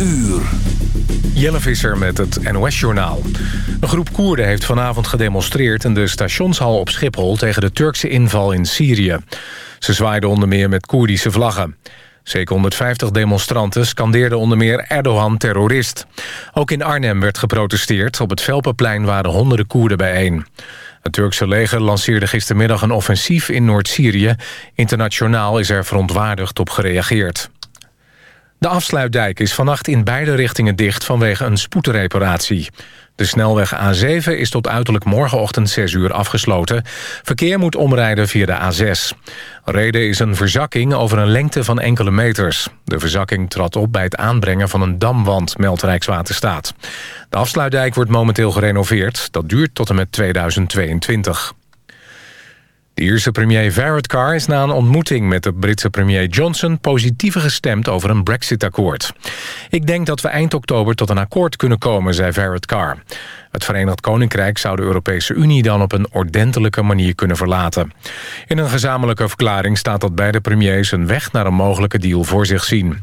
uur. Jelle Visser met het NOS-journaal. Een groep Koerden heeft vanavond gedemonstreerd... in de stationshal op Schiphol tegen de Turkse inval in Syrië. Ze zwaaiden onder meer met Koerdische vlaggen. Zeker 150 demonstranten scandeerden onder meer Erdogan terrorist. Ook in Arnhem werd geprotesteerd. Op het Velpenplein waren honderden Koerden bijeen. Het Turkse leger lanceerde gistermiddag een offensief in Noord-Syrië. Internationaal is er verontwaardigd op gereageerd. De afsluitdijk is vannacht in beide richtingen dicht vanwege een spoedreparatie. De snelweg A7 is tot uiterlijk morgenochtend 6 uur afgesloten. Verkeer moet omrijden via de A6. Reden is een verzakking over een lengte van enkele meters. De verzakking trad op bij het aanbrengen van een damwand, meldt Rijkswaterstaat. De afsluitdijk wordt momenteel gerenoveerd. Dat duurt tot en met 2022. De Ierse premier Varadkar is na een ontmoeting met de Britse premier Johnson... positiever gestemd over een brexit-akkoord. Ik denk dat we eind oktober tot een akkoord kunnen komen, zei Varadkar. Het Verenigd Koninkrijk zou de Europese Unie dan op een ordentelijke manier kunnen verlaten. In een gezamenlijke verklaring staat dat beide premiers een weg naar een mogelijke deal voor zich zien.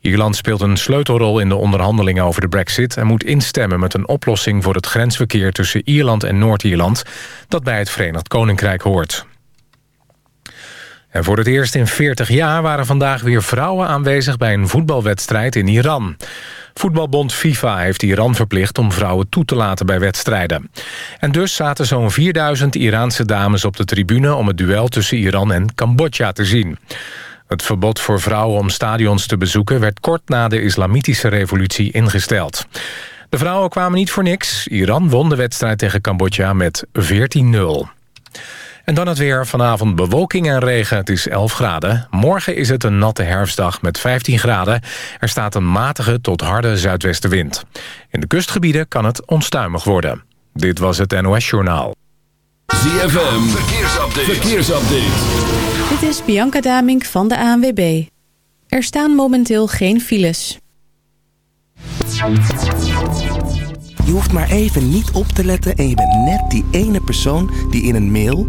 Ierland speelt een sleutelrol in de onderhandelingen over de brexit... en moet instemmen met een oplossing voor het grensverkeer tussen Ierland en Noord-Ierland... dat bij het Verenigd Koninkrijk hoort. En voor het eerst in 40 jaar waren vandaag weer vrouwen aanwezig... bij een voetbalwedstrijd in Iran. Voetbalbond FIFA heeft Iran verplicht om vrouwen toe te laten bij wedstrijden. En dus zaten zo'n 4000 Iraanse dames op de tribune... om het duel tussen Iran en Cambodja te zien. Het verbod voor vrouwen om stadions te bezoeken... werd kort na de islamitische revolutie ingesteld. De vrouwen kwamen niet voor niks. Iran won de wedstrijd tegen Cambodja met 14-0. En dan het weer. Vanavond bewolking en regen. Het is 11 graden. Morgen is het een natte herfstdag met 15 graden. Er staat een matige tot harde zuidwestenwind. In de kustgebieden kan het onstuimig worden. Dit was het NOS Journaal. ZFM. Verkeersupdate. Verkeersupdate. Dit is Bianca Damink van de ANWB. Er staan momenteel geen files. Je hoeft maar even niet op te letten en je bent net die ene persoon die in een mail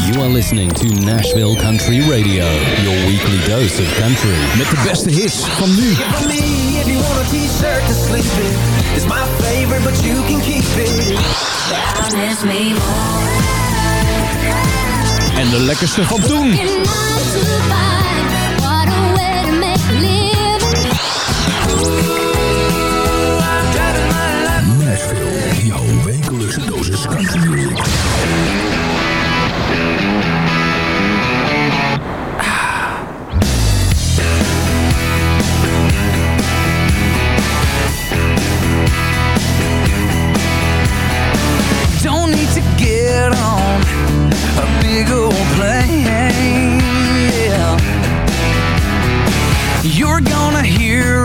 You are listening to Nashville Country Radio, your weekly dose of country. Met de beste hits van nu. It's my favorite, but you can keep it. En de lekkerste van toen. Living. Nashville, jouw wekelijkse dosis country get on a big old plane. Yeah. You're gonna hear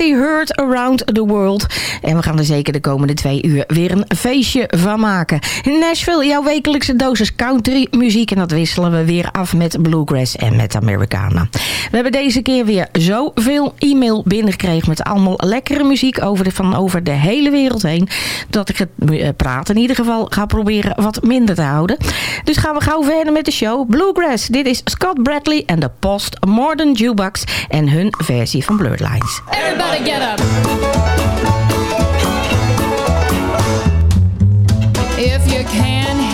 Party Heard Around the World. En we gaan er zeker de komende twee uur weer een feestje van maken. Nashville, jouw wekelijkse dosis country muziek. En dat wisselen we weer af met Bluegrass en met Americana. We hebben deze keer weer zoveel e-mail binnengekregen... met allemaal lekkere muziek over de, van over de hele wereld heen... dat ik het eh, praten in ieder geval ga proberen wat minder te houden. Dus gaan we gauw verder met de show Bluegrass. Dit is Scott Bradley en de Post Modern Jukebox... en hun versie van Blurred Lines. gotta get up. If you can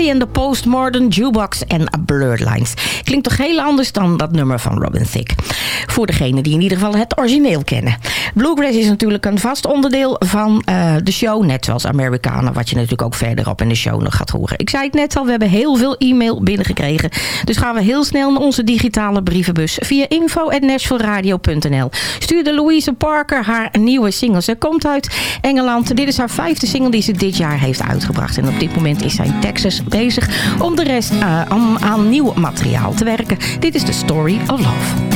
in the de Postmodern Jukebox en Blurred Lines. Klinkt toch heel anders dan dat nummer van Robin Thicke. Voor degenen die in ieder geval het origineel kennen. Bluegrass is natuurlijk een vast onderdeel van eh, de show. Net zoals Amerikanen, wat je natuurlijk ook verderop in de show nog gaat horen. Ik zei het net al, we hebben heel veel e-mail binnengekregen. Dus gaan we heel snel naar onze digitale brievenbus via info.nashvilleradio.nl. Stuurde Louise Parker haar nieuwe single. Ze komt uit Engeland. Dit is haar vijfde single die ze dit jaar heeft uitgebracht. En op dit moment is zij in Texas bezig om de rest eh, aan nieuw materiaal te werken. Dit is de Story of Love.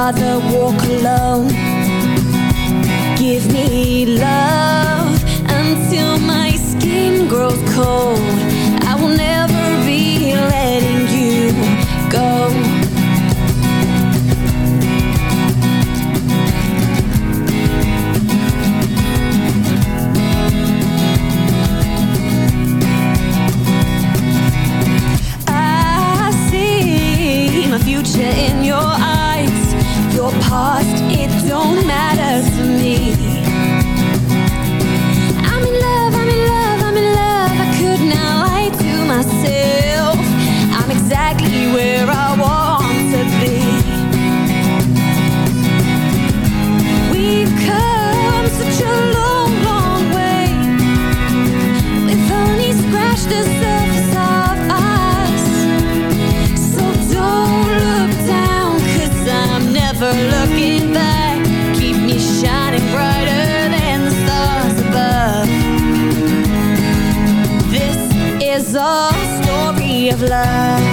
rather walk alone. Give me love until my skin grows cold. love.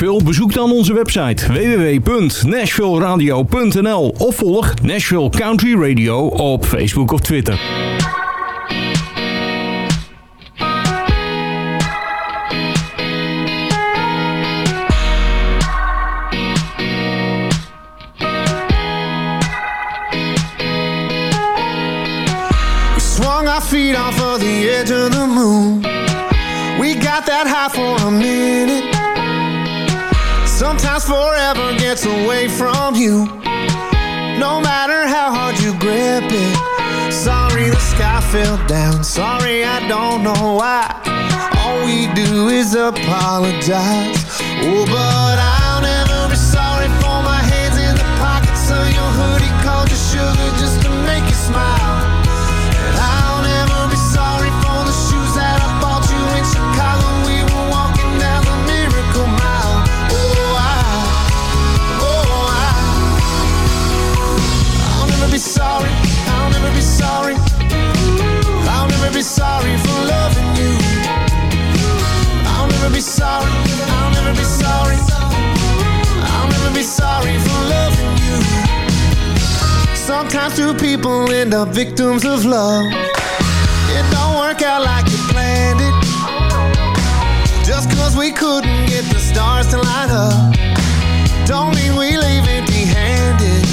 Bezoek dan onze website www.nashvilleradio.nl of volg Nashville Country Radio op Facebook of Twitter. We swung our feet off of the edge of the moon. We got that high for gets away from you. No matter how hard you grip it. Sorry the sky fell down. Sorry I don't know why. All we do is apologize. Oh, but I'll never be sorry for my hands in the pockets of your hoodie. Called you sugar just be sorry for loving you. I'll never be sorry. I'll never be sorry. I'll never be sorry for loving you. Sometimes two people end up victims of love. It don't work out like you planned it. Just cause we couldn't get the stars to line up. Don't mean we leave empty handed.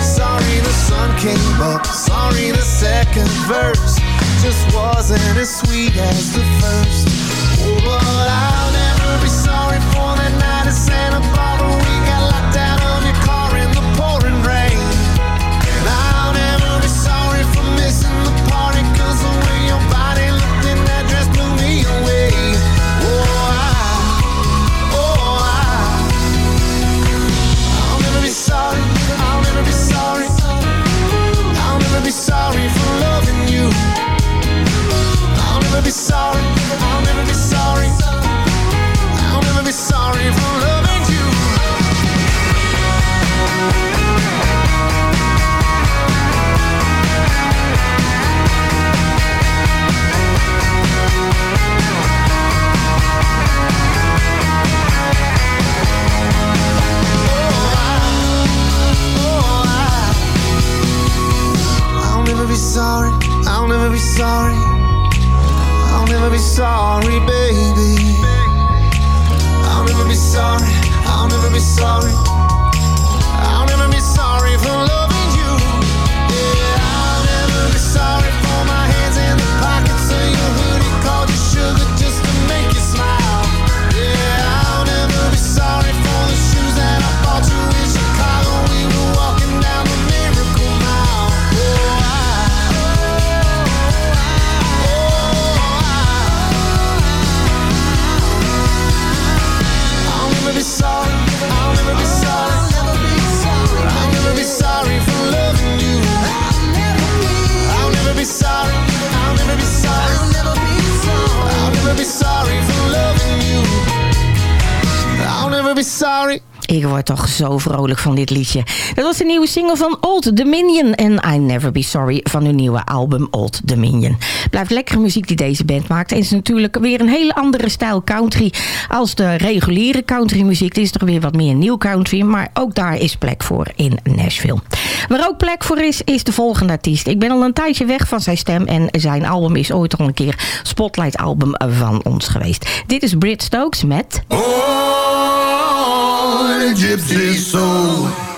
Sorry the sun came up. Sorry the second verse just wasn't as sweet as the first. Oh, but I'll never be sorry for zo vrolijk van dit liedje. Dat was de nieuwe single van Old Dominion en I Never Be Sorry van hun nieuwe album Old Dominion. Blijft lekkere muziek die deze band maakt. En is natuurlijk weer een hele andere stijl country als de reguliere country muziek. Dit is toch weer wat meer nieuw country, maar ook daar is plek voor in Nashville. Waar ook plek voor is, is de volgende artiest. Ik ben al een tijdje weg van zijn stem en zijn album is ooit al een keer Spotlight album van ons geweest. Dit is Brit Stokes met... Oh, gypsy soul.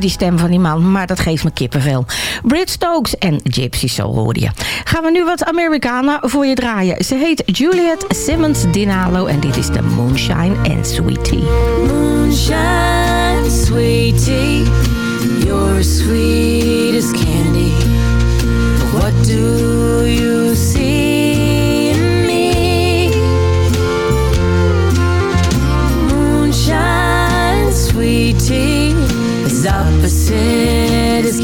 die stem van die man, maar dat geeft me kippenvel. Brit Stokes en Gypsy Soul je. Gaan we nu wat Americana voor je draaien. Ze heet Juliet Simmons Dinalo en dit is de Moonshine and Sweetie. Moonshine, sweetie, you're sweet sweetest candy. What do you see in me? Moonshine, sweetie. opposite is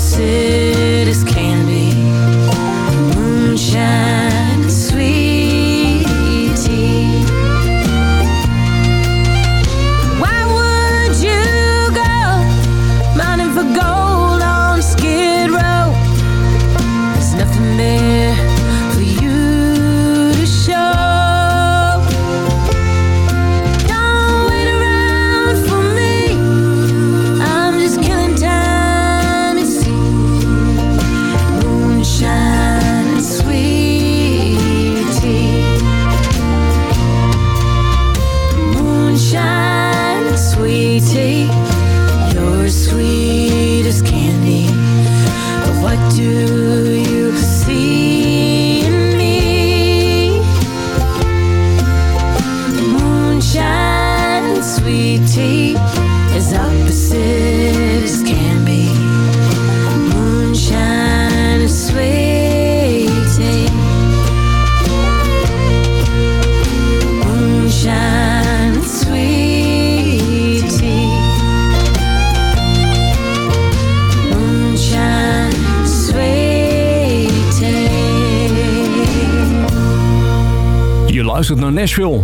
Cities.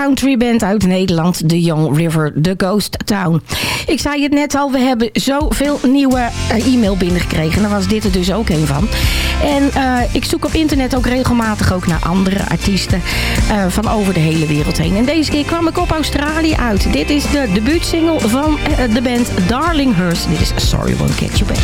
country band uit Nederland, The Young River, The Ghost Town. Ik zei het net al, we hebben zoveel nieuwe eh, e-mail binnengekregen. Daar was dit er dus ook een van. En eh, ik zoek op internet ook regelmatig ook naar andere artiesten eh, van over de hele wereld heen. En deze keer kwam ik op Australië uit. Dit is de debuutsingle van de band Darlinghurst. Dit is Sorry Won't Get You Back.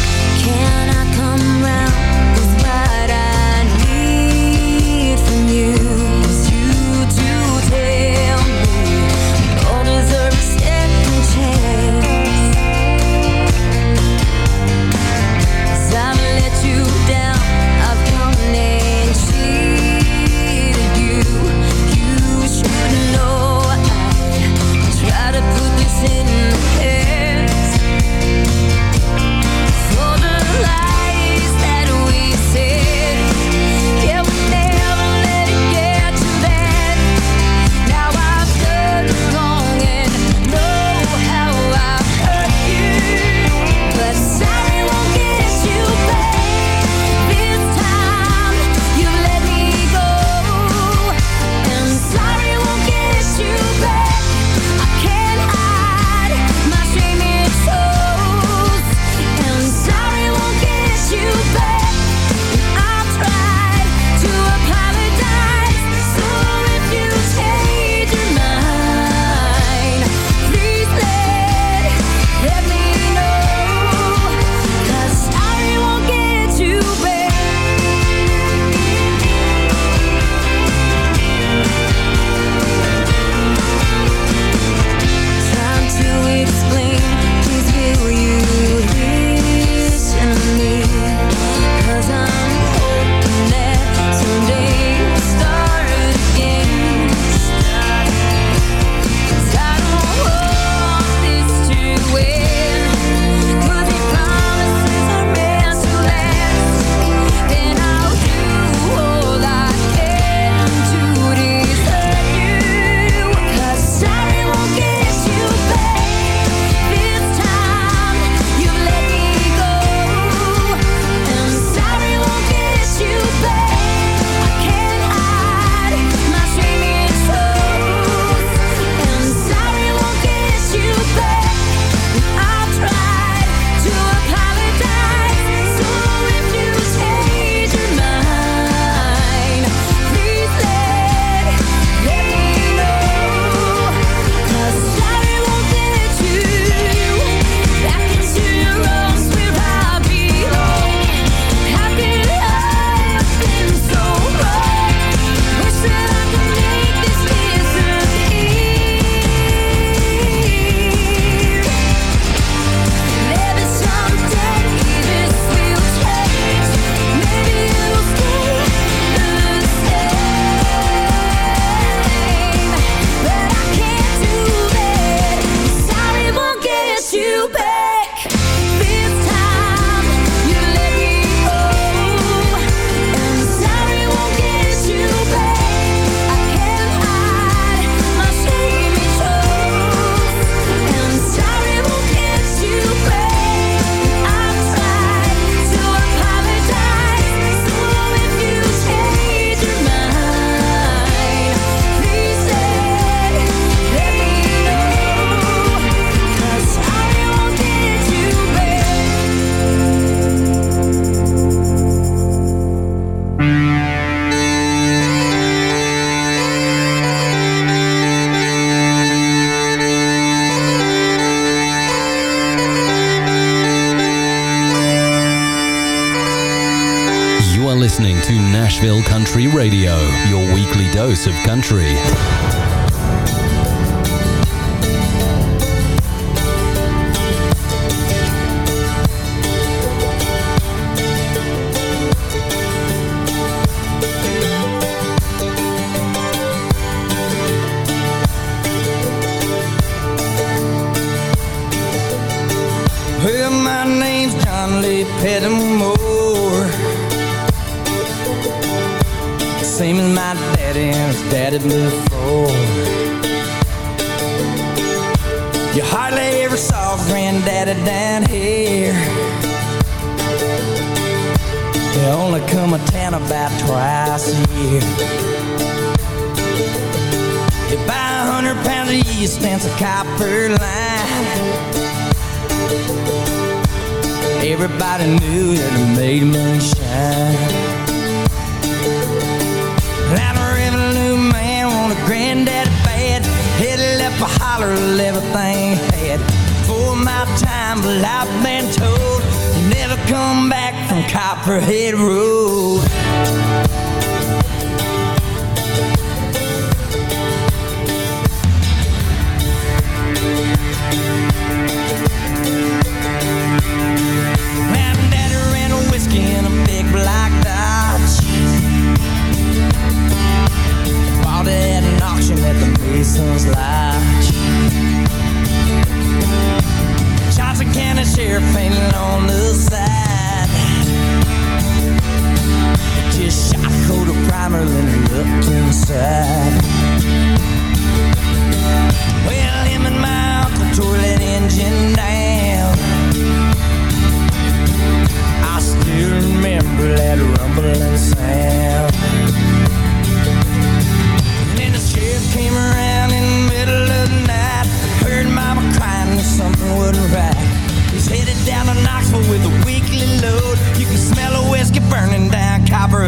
Pettimore. Same as my daddy and his daddy before. You hardly ever saw granddaddy down here. They only come to town about twice a year. You buy a hundred pounds of yeast and some copper line. Everybody knew that it made moonshine. Now the revenue man want a granddaddy bad. Headed up a holler everything had. For my time, but I've been told you never come back from Copperhead Road. Mason's Lodge. Johnson County Sheriff painted on the side. Just shot a coat of primer, then looked inside. Well, him and my uncle tore that engine down. I still remember that rumbling sound. He's headed down to Knoxville with a weekly load. You can smell a whiskey burning down Copperhead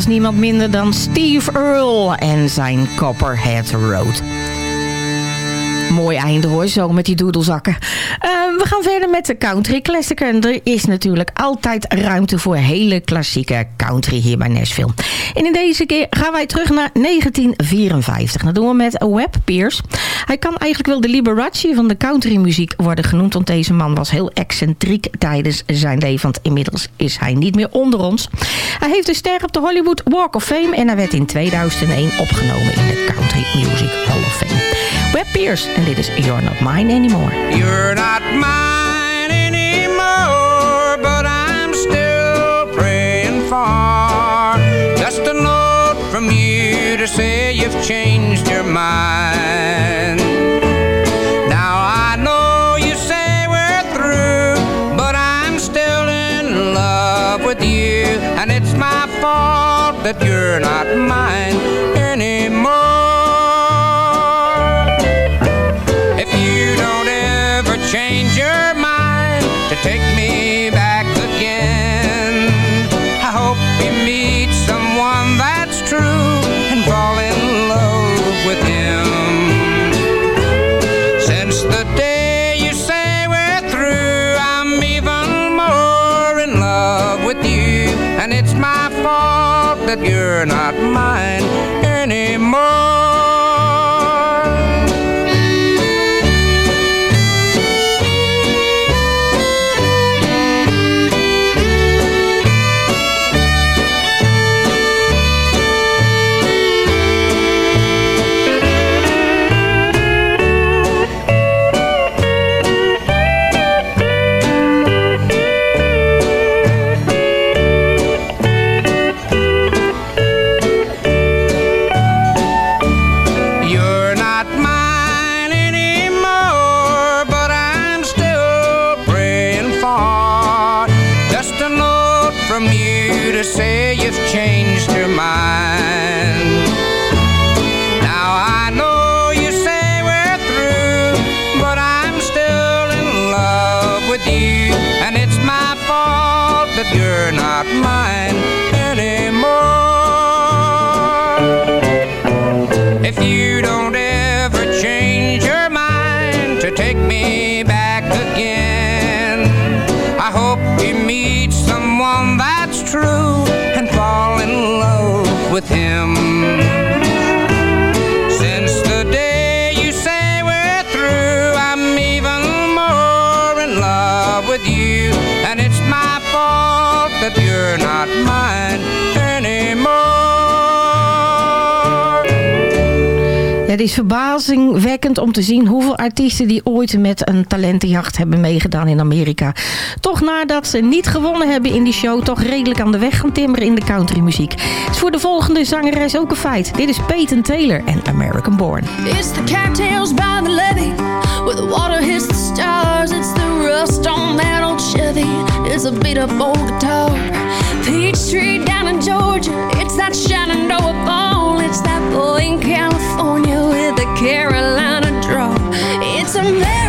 was niemand minder dan Steve Earle en zijn Copperhead Road. Mooi einde hoor, zo met die doedelzakken. Eh, we gaan verder met de country classic. En er is natuurlijk altijd ruimte voor hele klassieke country hier bij Nashville. En in deze keer gaan wij terug naar 1954. Dat doen we met Webb Pierce. Hij kan eigenlijk wel de Liberace van de countrymuziek worden genoemd. Want deze man was heel excentriek tijdens zijn leven. Want inmiddels is hij niet meer onder ons. Hij heeft een ster op de Hollywood Walk of Fame. En hij werd in 2001 opgenomen in de Country Music Hall of Fame. Webb Pierce. En dit is You're Not Mine Anymore. You're not mine anymore, but I'm still praying for just a note from you to say you've changed your mind. Is verbazingwekkend om te zien hoeveel artiesten die ooit met een talentenjacht hebben meegedaan in Amerika. Toch nadat ze niet gewonnen hebben in die show, toch redelijk aan de weg gaan timmeren in de countrymuziek. Is voor de volgende zangeres ook een feit. Dit is Peyton Taylor en American Born. It's the cattails by the levee the water stars It's the rust on a beat up old guitar Peachtree down in Georgia. It's that Shenandoah ball. It's that boy in California With the Carolina draw. It's American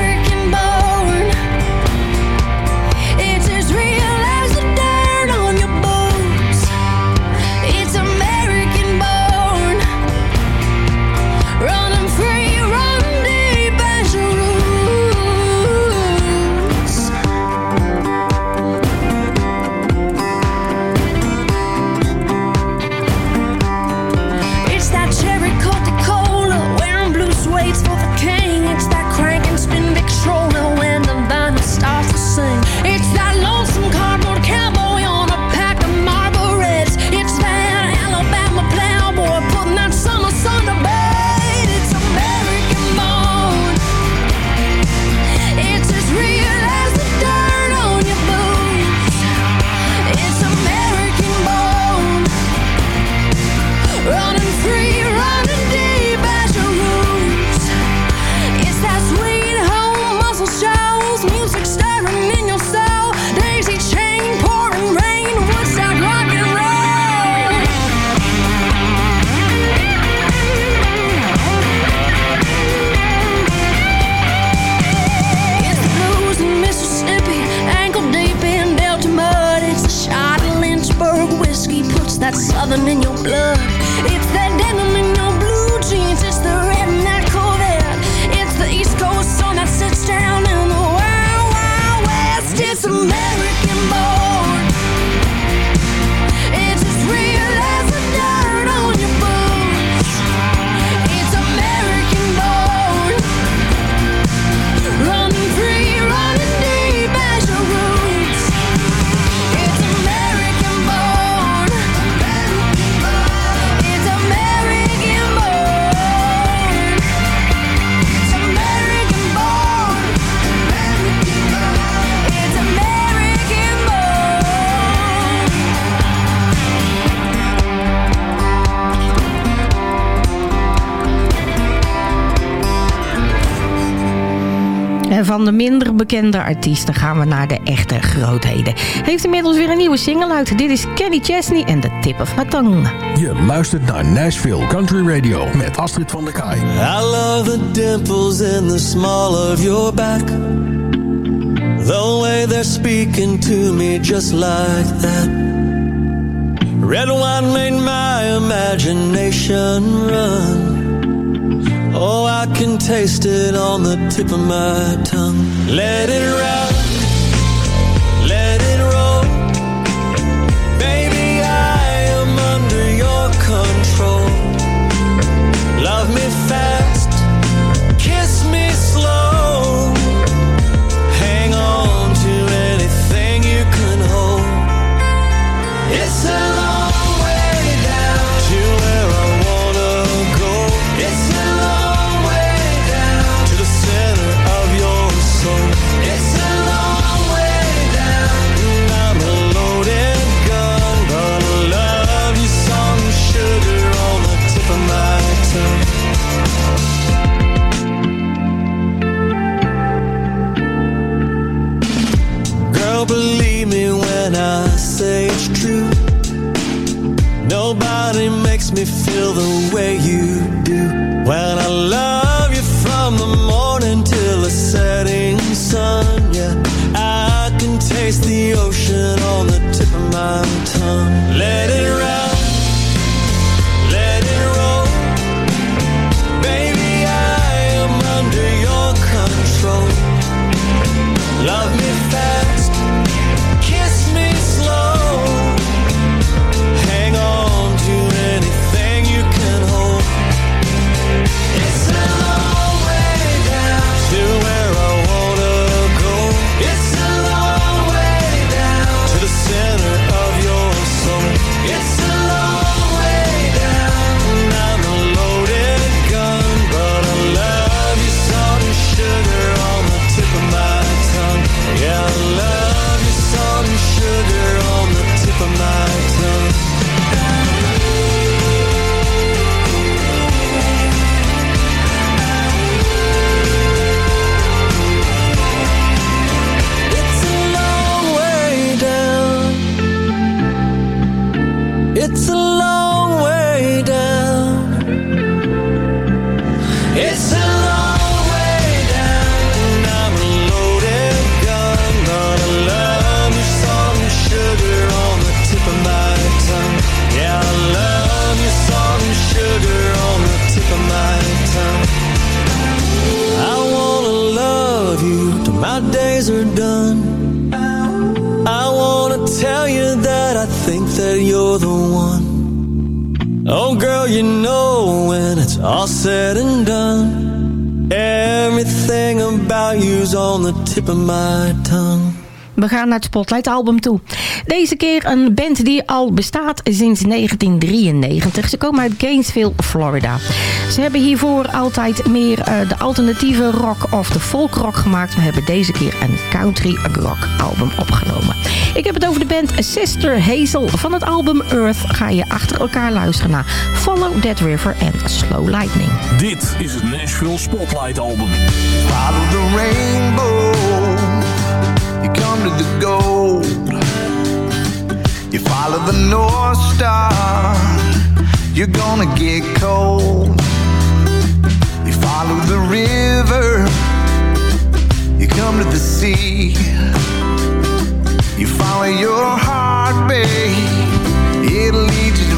En van de minder bekende artiesten gaan we naar de echte grootheden. Heeft inmiddels weer een nieuwe single uit. Dit is Kenny Chesney en The Tip of My Tongue. Je luistert naar Nashville Country Radio met Astrid van der Kaai. I love the dimples in the small of your back. The way they're speaking to me just like that. Red wine made my imagination run. Oh, I can taste it on the tip of my tongue. Let it rock, feel the way you Spotlight album toe. Deze keer een band die al bestaat sinds 1993. Ze komen uit Gainesville, Florida. Ze hebben hiervoor altijd meer eh, de alternatieve rock of de folk rock gemaakt. We hebben deze keer een country rock album opgenomen. Ik heb het over de band Sister Hazel. Van het album Earth ga je achter elkaar luisteren naar Follow That River en Slow Lightning. Dit is het Nashville Spotlight album. Follow the rainbow. To the gold. You follow the North Star. You're gonna get cold. You follow the river. You come to the sea. You follow your heart, babe. It'll lead. You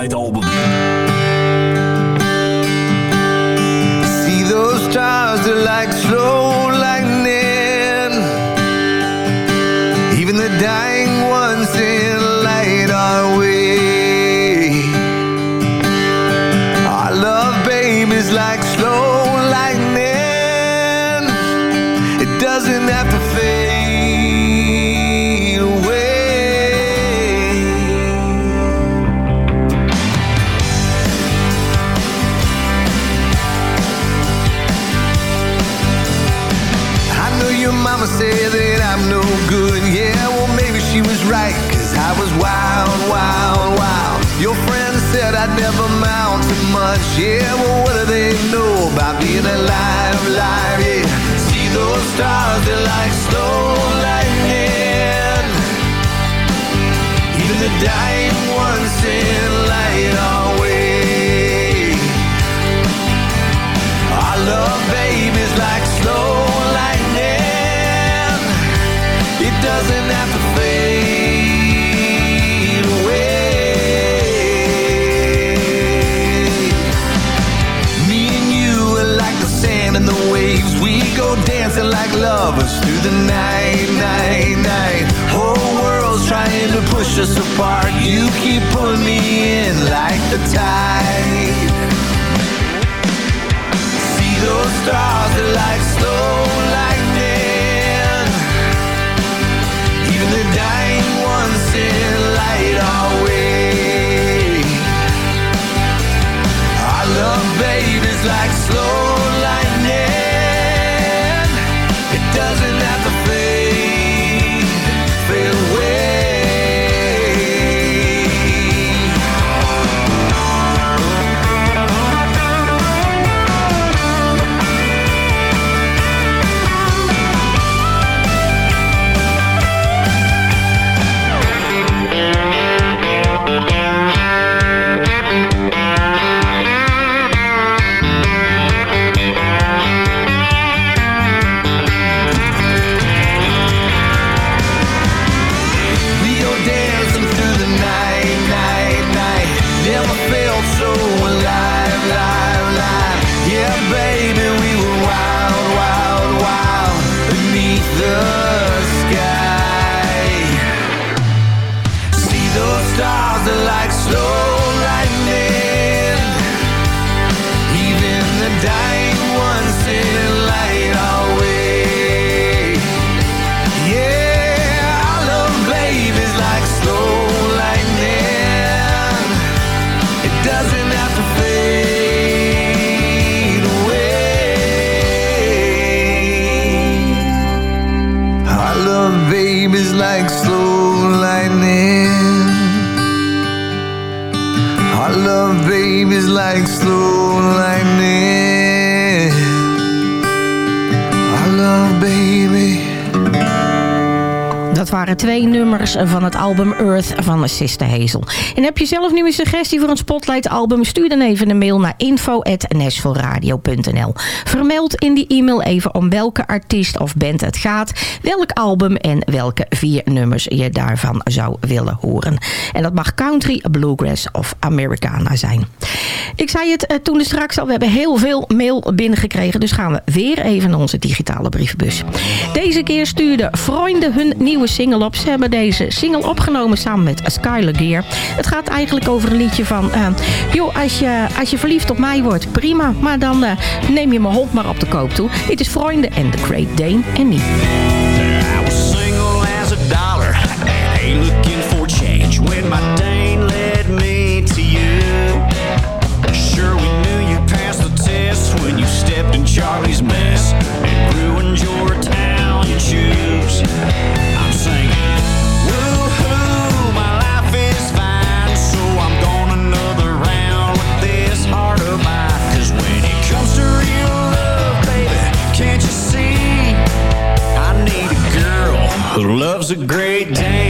Spotlight album. album Earth van Sister Hazel. En heb je zelf nu een suggestie voor een Spotlight album? Stuur dan even een mail naar info.nashvilleradio.nl Vermeld in die e-mail even om welke artiest of band het gaat, welk album en welke vier nummers je daarvan zou willen horen. En dat mag country, bluegrass of Americana zijn. Ik zei het eh, toen er straks al, we hebben heel veel mail binnengekregen, dus gaan we weer even naar onze digitale brievenbus. Deze keer stuurde Freunde hun nieuwe single op. Ze hebben deze single op opgenomen samen met Skylar Gear. Het gaat eigenlijk over een liedje van... Eh, joh, als je, als je verliefd op mij wordt, prima. Maar dan eh, neem je mijn hond maar op de koop toe. Dit is Freunde en The Great Dane en niet. I was single as a dollar. a great day.